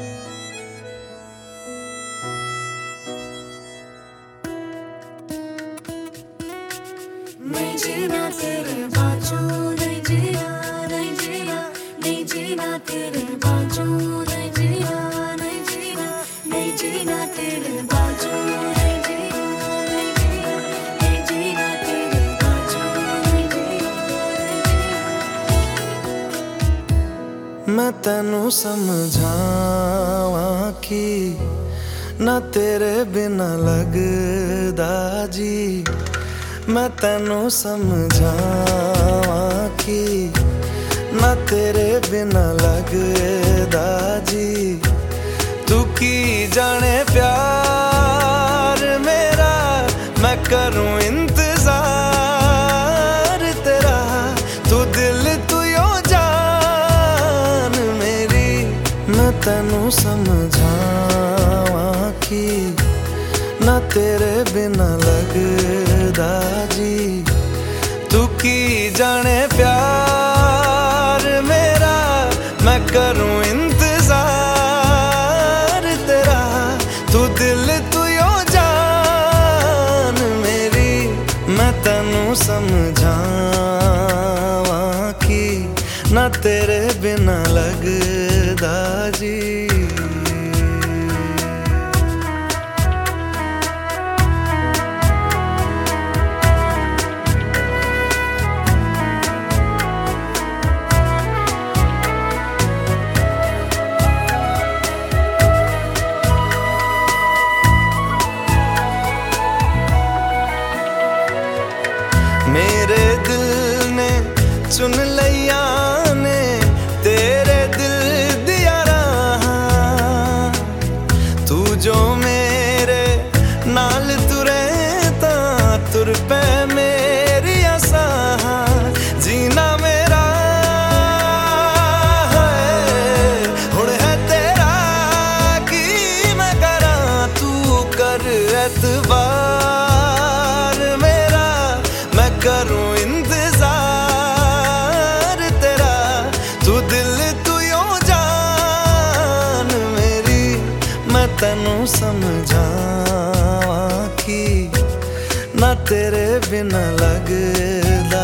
नहीं जीना तेरे बाजू नहीं जीना नहीं जीना ਮੈਂ ਤੈਨੂੰ ਸਮਝਾਵਾਂ ਕਿ ਨਾ ਤੇਰੇ ਬਿਨਾ ਲੱਗਦਾ ਜੀ ਮੈਂ ਤੈਨੂੰ ਸਮਝਾਵਾਂ ਕਿ ਨਾ ਤੇਰੇ ਬਿਨਾ ਲੱਗਦਾ ਜੀ ਤੂੰ ਕੀ ਜਾਣੇ ਪਿਆਰ ਮੇਰਾ ਮੈਂ ਕਰੂੰ ਤੈਨੂੰ ਸਮਝਾਵਾਂ ਕਿ ਨਾ ਤੇਰੇ ਬਿਨਾ ਲੱਗਦਾ ਜੀ ਤੂੰ ਕੀ ਜਾਣੇ ਪਿਆਰ ਮੇਰਾ ਮੈਂ ਕਰੂੰ ਇੰਤਜ਼ਾਰ ਤੇਰਾ ਤੂੰ ਦਿਲ ਤੂੰ ਯੋ ਜਾਨ ਮੇਰੀ ਮੈਂ ਤੈਨੂੰ ਸਮਝਾਵਾਂ ਕਿ ਨਾ ਤੇਰੇ ਬਿਨਾ ਲੱਗਦਾ खुदाजी मेरे ਮੈਂ ਕਰੂੰ ਇੰਤਜ਼ਾਰ ਤੇਰਾ ਤੂੰ ਦਿਲ ਤੂੰ ਯੋ ਜਾਨ ਮੇਰੀ ਮੈਂ ਤੈਨੂੰ ਸਮਝਾਵਾਂ ਕਿ ਨਾ ਤੇਰੇ ਬਿਨਾ ਲੱਗਦਾ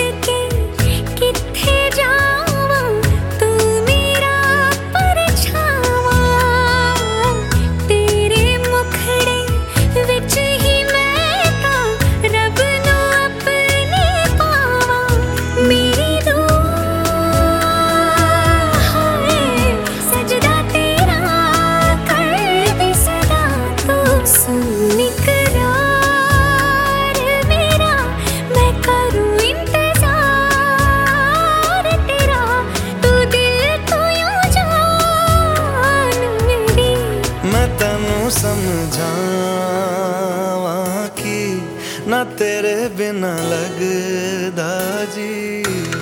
समझावा कि ना तेरे बिना लगदा जी।